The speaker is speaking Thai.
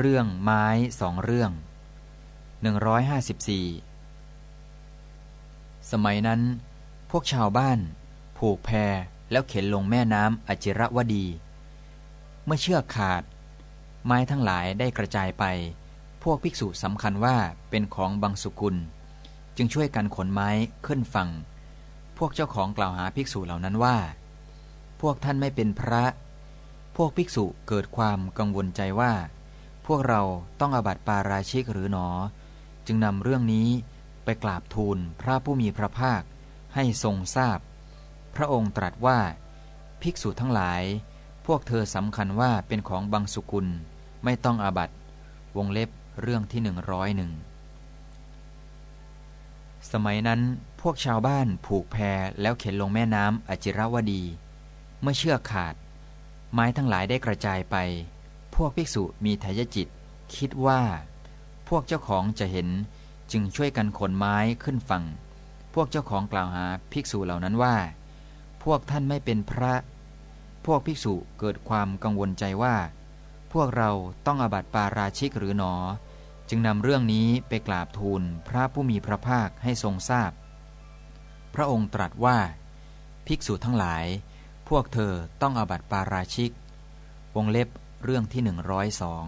เรื่องไม้สองเรื่อง 154 สมัยนั้น พวกชาวบ้าน ผูกแพแล้วเข็นลงแม่น้ำอจิระวดี เมื่อเชือกขาด ไม้ทั้งหลายได้กระจายไป พวกภิกษุสำคัญว่าเป็นของบางสุกุล จึงช่วยกันขนไม้ขึ้นฝั่ง พวกเจ้าของกล่าวหาภิกษุเหล่านั้นว่า พวกท่านไม่เป็นพระ พวกภิกษุเกิดความกังวลใจว่า พวกเราต้องอบัติปาราชิกหรือหนอ จึงนำเรื่องนี้ไปกราบทูลพระผู้มีพระภาคให้ทรงทราบพระองค์ตรัสว่า ภิกษุทั้งหลาย พวกเธอสำคัญว่าเป็นของบางสุกุลไม่ต้องอาบัตวงเล็บเรื่องที่หนึ่งร้อยหนึ่งสมัยนั้นพวกชาวบ้านผูกแพแล้วเข็นลงแม่น้ำอจิรวดี เมื่อเชือกขาด ไม้ทั้งหลายได้กระจายไป พวกภิกษุมีทายจิต คิดว่า พวกเจ้าของจะเห็นจึงช่วยกันขนไม้ขึ้นฝั่ง พวกเจ้าของกล่าวหาภิกษุเหล่านั้นว่า พวกท่านไม่เป็นพระ พวกภิกษุเกิดความกังวลใจว่า พวกเราต้องอบัติปาราชิกหรือหนอ จึงนำเรื่องนี้ไปกราบทูลพระผู้มีพระภาคให้ทรงทราบพพระองค์ตรัสว่า ภิกษุทั้งหลาย พวกเธอต้องอบัติปาราชิก วงเล็บ เรื่องที่หนึ่งร้อยสอง